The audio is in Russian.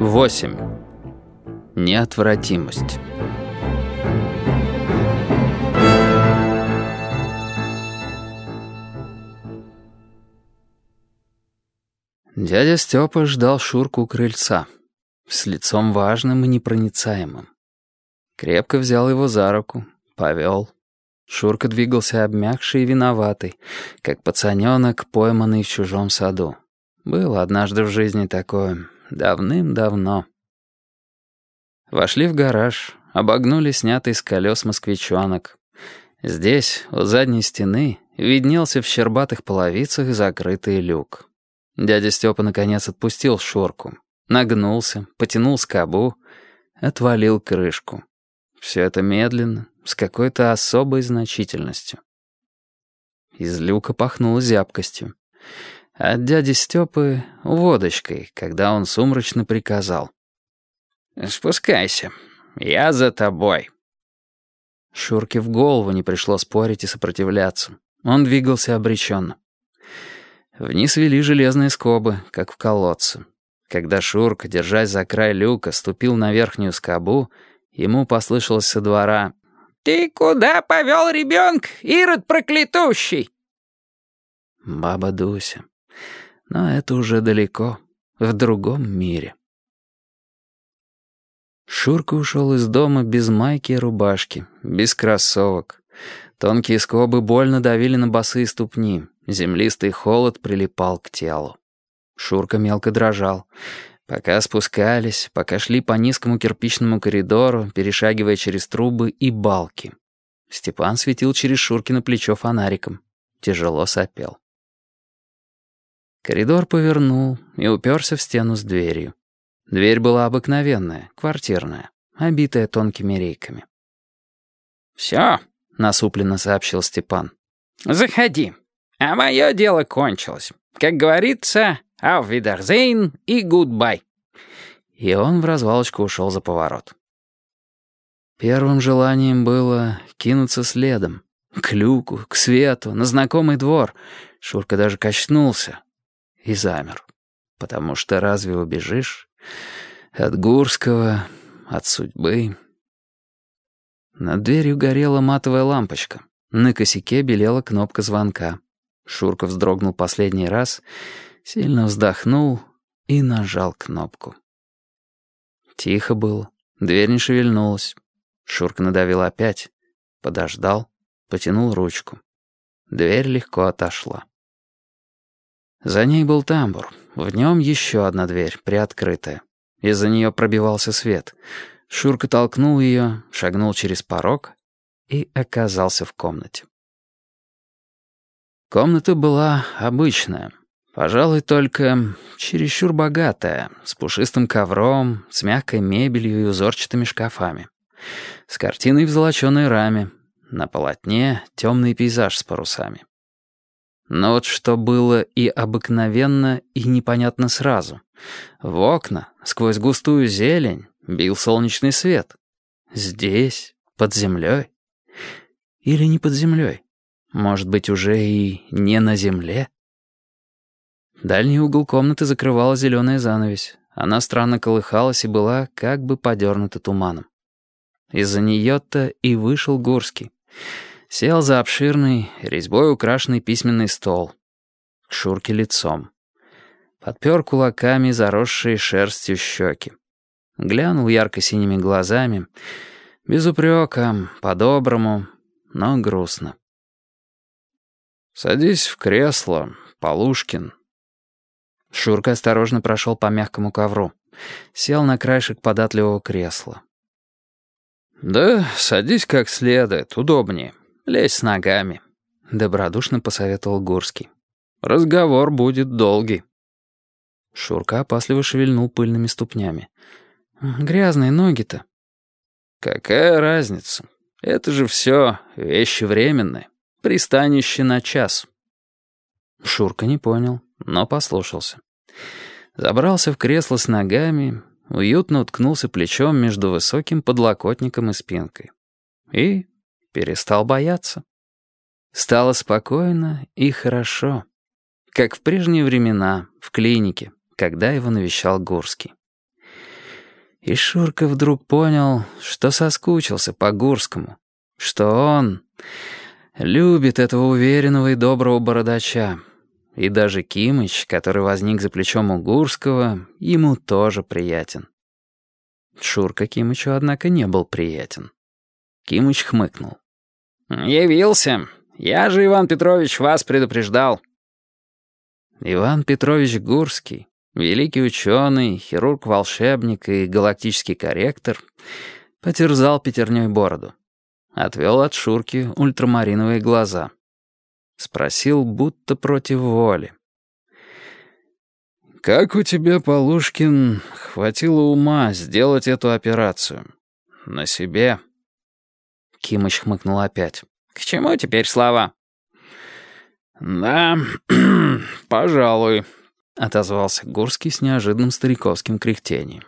8. Неотвратимость. Дядя Степа ждал Шурку у крыльца, с лицом важным и непроницаемым. Крепко взял его за руку, повел. Шурка двигался обмякший и виноватый, как пацаненок, пойманный в чужом саду. Было однажды в жизни такое, давным-давно. Вошли в гараж, обогнули снятый с колес москвичонок. Здесь, у задней стены, виднелся в щербатых половицах закрытый люк. Дядя Степа наконец отпустил шорку, нагнулся, потянул скобу, отвалил крышку. Все это медленно, с какой-то особой значительностью. Из люка пахнуло зябкостью. От дяди Степы — водочкой, когда он сумрачно приказал. «Спускайся, я за тобой». Шурке в голову не пришло спорить и сопротивляться. Он двигался обреченно. Вниз вели железные скобы, как в колодце. Когда Шурка, держась за край люка, ступил на верхнюю скобу, ему послышалось со двора «Ты куда повел ребенка, Ирод проклятущий?» Баба Дуся. Но это уже далеко, в другом мире. Шурка ушел из дома без майки и рубашки, без кроссовок. Тонкие скобы больно давили на босые ступни, землистый холод прилипал к телу. Шурка мелко дрожал. Пока спускались, пока шли по низкому кирпичному коридору, перешагивая через трубы и балки. Степан светил через Шуркино плечо фонариком. Тяжело сопел. Коридор повернул и уперся в стену с дверью. Дверь была обыкновенная, квартирная, обитая тонкими рейками. «Все», — насупленно сообщил Степан. «Заходи. А мое дело кончилось. Как говорится, «Auf и гудбай». И он в развалочку ушел за поворот. Первым желанием было кинуться следом. К люку, к свету, на знакомый двор. Шурка даже качнулся и замер. Потому что разве убежишь? От Гурского, от судьбы. Над дверью горела матовая лампочка. На косяке белела кнопка звонка. Шурка вздрогнул последний раз, сильно вздохнул и нажал кнопку. Тихо было, дверь не шевельнулась. Шурка надавил опять, подождал, потянул ручку. Дверь легко отошла. За ней был тамбур. В нем еще одна дверь, приоткрытая. Из-за нее пробивался свет. Шурка толкнул ее, шагнул через порог и оказался в комнате. Комната была обычная. Пожалуй, только чересчур богатая, с пушистым ковром, с мягкой мебелью и узорчатыми шкафами. С картиной в золоченой раме. На полотне темный пейзаж с парусами. Но вот что было и обыкновенно, и непонятно сразу. В окна, сквозь густую зелень, бил солнечный свет. Здесь, под землей. Или не под землей. Может быть, уже и не на земле? Дальний угол комнаты закрывала зеленая занавесь. Она странно колыхалась и была как бы подернута туманом. Из-за нее-то и вышел Гурский. Сел за обширный, резьбой украшенный письменный стол. К Шурке лицом. Подпер кулаками заросшие шерстью щеки. Глянул ярко-синими глазами. Без упрека, по-доброму, но грустно. «Садись в кресло, Полушкин». Шурка осторожно прошел по мягкому ковру. Сел на краешек податливого кресла. «Да, садись как следует, удобнее. Лезь с ногами», — добродушно посоветовал Гурский. «Разговор будет долгий». Шурка опасливо шевельнул пыльными ступнями. «Грязные ноги-то». «Какая разница? Это же все вещи временные. Пристанище на час». Шурка не понял, но послушался. Забрался в кресло с ногами, уютно уткнулся плечом между высоким подлокотником и спинкой. И перестал бояться. Стало спокойно и хорошо, как в прежние времена, в клинике, когда его навещал Гурский. И Шурка вдруг понял, что соскучился по Гурскому, что он любит этого уверенного и доброго бородача. И даже Кимыч, который возник за плечом у Гурского, ему тоже приятен. Шурка Кимычу, однако, не был приятен. Кимыч хмыкнул. «Явился. Я же, Иван Петрович, вас предупреждал». Иван Петрович Гурский, великий ученый, хирург-волшебник и галактический корректор, потерзал пятерней бороду. Отвел от Шурки ультрамариновые глаза. Спросил, будто против воли. «Как у тебя, Полушкин, хватило ума сделать эту операцию? На себе?» Кимыч хмыкнул опять. «К чему теперь слова?» «Да, пожалуй», — отозвался Гурский с неожиданным стариковским кряхтением.